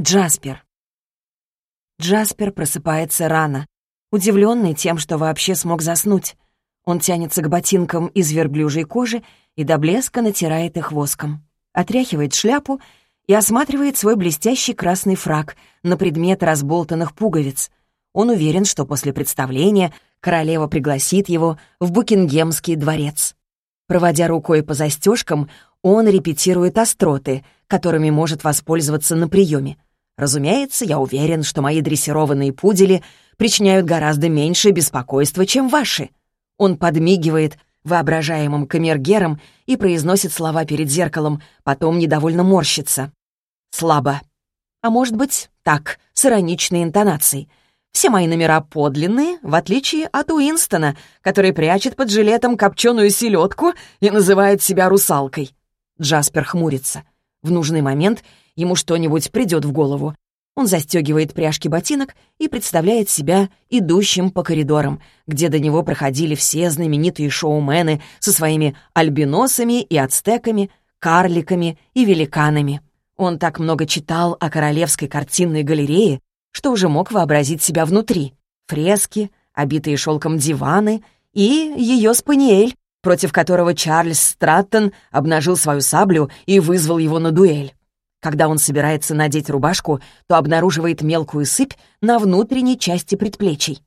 Джаспер. Джаспер просыпается рано, удивленный тем, что вообще смог заснуть. Он тянется к ботинкам из верблюжьей кожи и до блеска натирает их воском. Отряхивает шляпу и осматривает свой блестящий красный фраг на предмет разболтанных пуговиц. Он уверен, что после представления королева пригласит его в Букингемский дворец. Проводя рукой по застежкам, он репетирует остроты, которыми может воспользоваться на приеме. Разумеется, я уверен, что мои дрессированные пудели причиняют гораздо меньше беспокойства, чем ваши. Он подмигивает воображаемым камергером и произносит слова перед зеркалом, потом недовольно морщится. Слабо. А может быть, так, с ироничной интонацией. Все мои номера подлинные, в отличие от Уинстона, который прячет под жилетом копченую селедку и называет себя русалкой. Джаспер хмурится. В нужный момент ему что-нибудь придет в голову. Он застегивает пряжки ботинок и представляет себя идущим по коридорам, где до него проходили все знаменитые шоумены со своими альбиносами и ацтеками, карликами и великанами. Он так много читал о королевской картинной галерее, что уже мог вообразить себя внутри. Фрески, обитые шелком диваны и ее спаниель, против которого Чарльз Страттон обнажил свою саблю и вызвал его на дуэль. Когда он собирается надеть рубашку, то обнаруживает мелкую сыпь на внутренней части предплечий.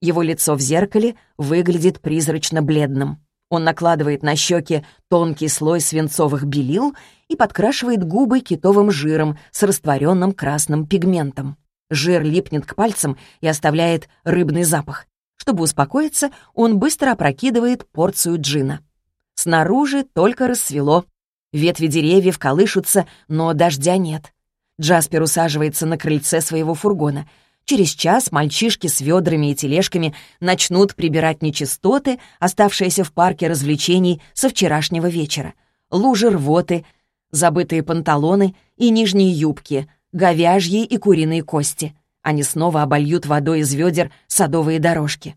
Его лицо в зеркале выглядит призрачно-бледным. Он накладывает на щеки тонкий слой свинцовых белил и подкрашивает губы китовым жиром с растворенным красным пигментом. Жир липнет к пальцам и оставляет рыбный запах. Чтобы успокоиться, он быстро опрокидывает порцию джина. Снаружи только рассвело, Ветви деревьев колышутся, но дождя нет. Джаспер усаживается на крыльце своего фургона. Через час мальчишки с ведрами и тележками начнут прибирать нечистоты, оставшиеся в парке развлечений со вчерашнего вечера. Лужи рвоты, забытые панталоны и нижние юбки, говяжьи и куриные кости. Они снова обольют водой из ведер садовые дорожки.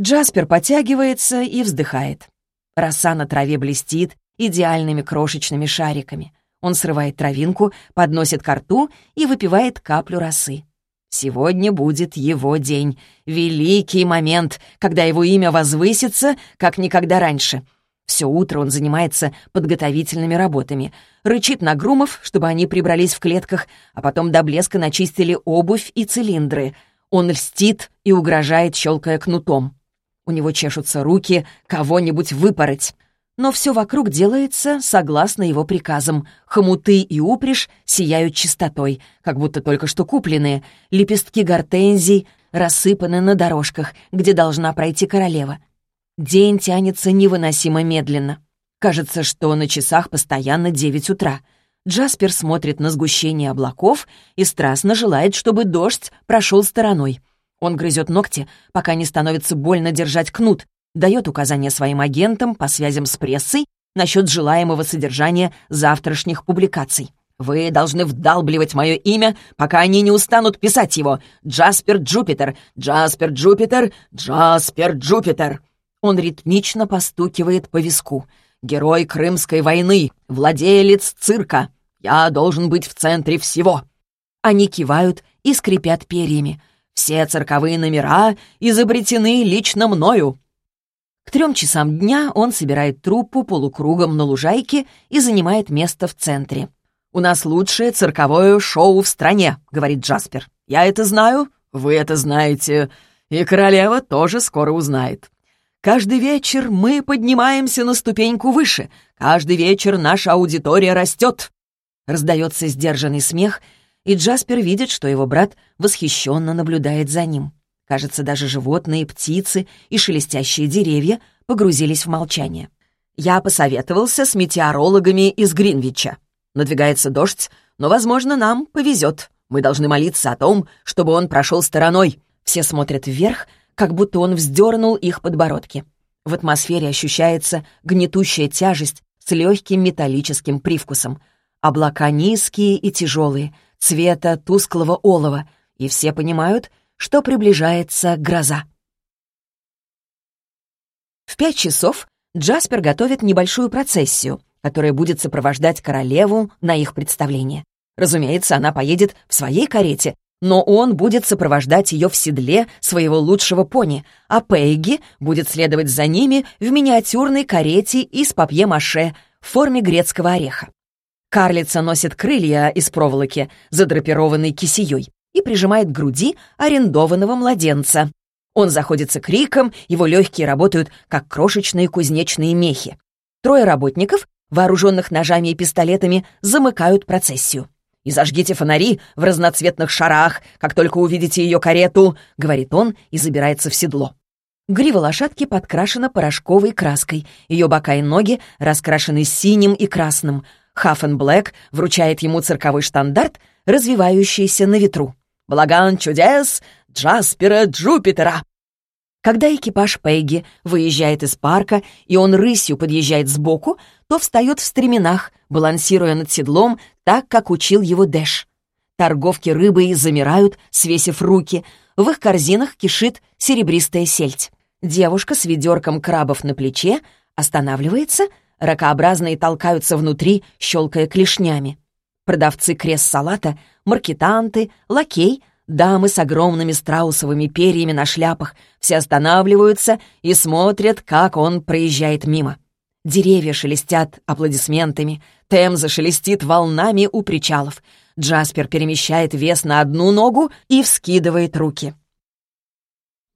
Джаспер потягивается и вздыхает. Роса на траве блестит, идеальными крошечными шариками. Он срывает травинку, подносит ко рту и выпивает каплю росы. Сегодня будет его день. Великий момент, когда его имя возвысится, как никогда раньше. Все утро он занимается подготовительными работами. Рычит на грумов, чтобы они прибрались в клетках, а потом до блеска начистили обувь и цилиндры. Он льстит и угрожает, щелкая кнутом. У него чешутся руки кого-нибудь выпороть но все вокруг делается согласно его приказам. Хомуты и упряжь сияют чистотой, как будто только что купленные. Лепестки гортензий рассыпаны на дорожках, где должна пройти королева. День тянется невыносимо медленно. Кажется, что на часах постоянно девять утра. Джаспер смотрит на сгущение облаков и страстно желает, чтобы дождь прошел стороной. Он грызет ногти, пока не становится больно держать кнут, дает указания своим агентам по связям с прессой насчет желаемого содержания завтрашних публикаций. Вы должны вдалбливать мое имя, пока они не устанут писать его. Джаспер Джупитер, Джаспер Джупитер, Джаспер Джупитер. Он ритмично постукивает по виску. Герой Крымской войны, владелец цирка. Я должен быть в центре всего. Они кивают и скрипят перьями. Все цирковые номера изобретены лично мною. К трем часам дня он собирает труппу полукругом на лужайке и занимает место в центре. «У нас лучшее цирковое шоу в стране», — говорит Джаспер. «Я это знаю, вы это знаете, и королева тоже скоро узнает. Каждый вечер мы поднимаемся на ступеньку выше, каждый вечер наша аудитория растет». Раздается сдержанный смех, и Джаспер видит, что его брат восхищенно наблюдает за ним. Кажется, даже животные, птицы и шелестящие деревья погрузились в молчание. Я посоветовался с метеорологами из Гринвича. Надвигается дождь, но, возможно, нам повезет. Мы должны молиться о том, чтобы он прошел стороной. Все смотрят вверх, как будто он вздернул их подбородки. В атмосфере ощущается гнетущая тяжесть с легким металлическим привкусом. Облака низкие и тяжелые, цвета тусклого олова, и все понимают — что приближается гроза. В пять часов Джаспер готовит небольшую процессию, которая будет сопровождать королеву на их представление. Разумеется, она поедет в своей карете, но он будет сопровождать ее в седле своего лучшего пони, а Пейги будет следовать за ними в миниатюрной карете из папье-маше в форме грецкого ореха. Карлица носит крылья из проволоки, задрапированной кисеей, и прижимает к груди арендованного младенца. Он заходится криком, его легкие работают, как крошечные кузнечные мехи. Трое работников, вооруженных ножами и пистолетами, замыкают процессию. «И зажгите фонари в разноцветных шарах, как только увидите ее карету», — говорит он и забирается в седло. Грива лошадки подкрашена порошковой краской, ее бока и ноги раскрашены синим и красным. Хаффен Блэк вручает ему цирковой штандарт, развивающийся на ветру. «Балаган чудес Джаспера Джупитера!» Когда экипаж Пегги выезжает из парка, и он рысью подъезжает сбоку, то встает в стременах, балансируя над седлом, так, как учил его Дэш. Торговки рыбой замирают, свесив руки. В их корзинах кишит серебристая сельдь. Девушка с ведерком крабов на плече останавливается, ракообразные толкаются внутри, щелкая клешнями. Продавцы крест-салата, маркетанты, лакей — Дамы с огромными страусовыми перьями на шляпах все останавливаются и смотрят, как он проезжает мимо. Деревья шелестят аплодисментами, Темза шелестит волнами у причалов. Джаспер перемещает вес на одну ногу и вскидывает руки.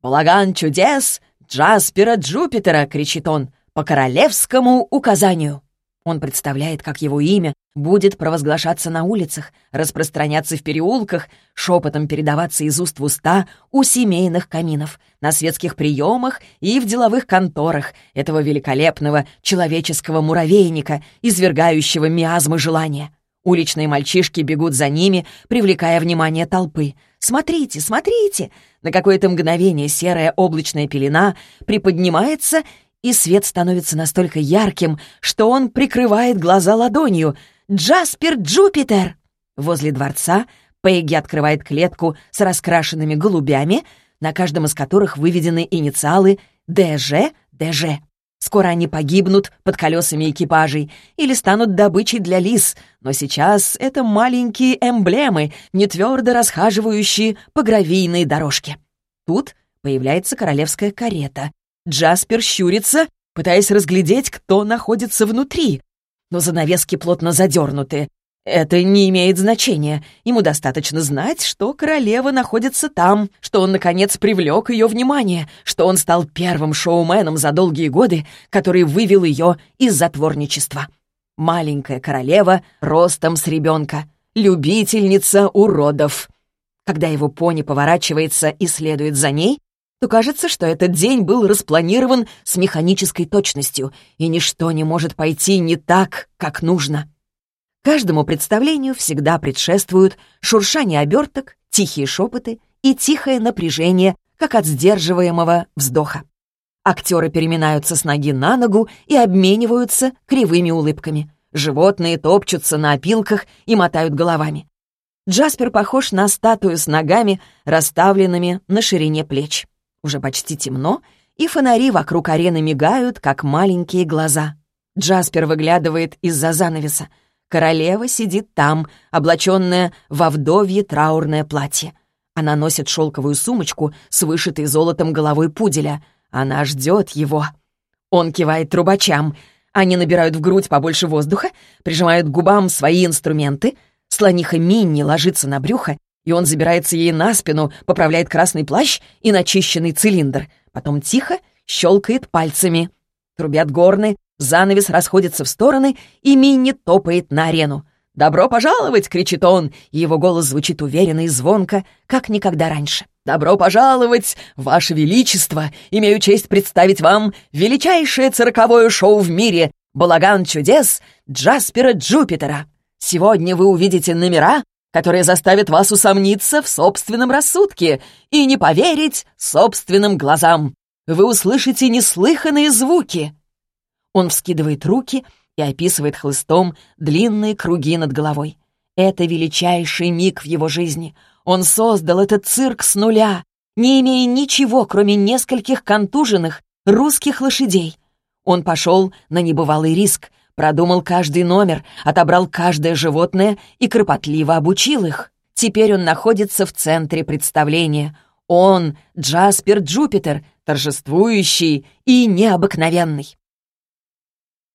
«Балаган чудес! Джаспера Джупитера!» — кричит он. «По королевскому указанию!» Он представляет, как его имя будет провозглашаться на улицах, распространяться в переулках, шепотом передаваться из уст в уста у семейных каминов, на светских приемах и в деловых конторах этого великолепного человеческого муравейника, извергающего миазмы желания. Уличные мальчишки бегут за ними, привлекая внимание толпы. «Смотрите, смотрите!» На какое-то мгновение серая облачная пелена приподнимается и свет становится настолько ярким, что он прикрывает глаза ладонью. «Джаспер Джупитер!» Возле дворца Пегги открывает клетку с раскрашенными голубями, на каждом из которых выведены инициалы «ДЖ», «ДЖ». Скоро они погибнут под колесами экипажей или станут добычей для лис, но сейчас это маленькие эмблемы, не твердо расхаживающие по гравийной дорожке. Тут появляется королевская карета, Джаспер щурится, пытаясь разглядеть, кто находится внутри. Но занавески плотно задернуты. Это не имеет значения. Ему достаточно знать, что королева находится там, что он, наконец, привлек ее внимание, что он стал первым шоуменом за долгие годы, который вывел ее из затворничества. Маленькая королева ростом с ребенка, любительница уродов. Когда его пони поворачивается и следует за ней, то кажется, что этот день был распланирован с механической точностью, и ничто не может пойти не так, как нужно. Каждому представлению всегда предшествуют шуршание оберток, тихие шепоты и тихое напряжение, как от сдерживаемого вздоха. Актеры переминаются с ноги на ногу и обмениваются кривыми улыбками. Животные топчутся на опилках и мотают головами. Джаспер похож на статую с ногами, расставленными на ширине плеч. Уже почти темно, и фонари вокруг арены мигают, как маленькие глаза. Джаспер выглядывает из-за занавеса. Королева сидит там, облаченная во вдовье траурное платье. Она носит шелковую сумочку с вышитой золотом головой пуделя. Она ждет его. Он кивает трубачам. Они набирают в грудь побольше воздуха, прижимают к губам свои инструменты. Слониха Минни ложится на брюхо и он забирается ей на спину, поправляет красный плащ и начищенный цилиндр. Потом тихо щелкает пальцами. Трубят горны, занавес расходится в стороны, и Минни топает на арену. «Добро пожаловать!» — кричит он, и его голос звучит уверенно и звонко, как никогда раньше. «Добро пожаловать, Ваше Величество! Имею честь представить вам величайшее цирковое шоу в мире — «Балаган чудес» Джаспера Джупитера. Сегодня вы увидите номера, которые заставят вас усомниться в собственном рассудке и не поверить собственным глазам. Вы услышите неслыханные звуки. Он вскидывает руки и описывает хлыстом длинные круги над головой. Это величайший миг в его жизни. Он создал этот цирк с нуля, не имея ничего, кроме нескольких контуженных русских лошадей. Он пошел на небывалый риск, продумал каждый номер, отобрал каждое животное и кропотливо обучил их. Теперь он находится в центре представления. Он — Джаспер Джупитер, торжествующий и необыкновенный.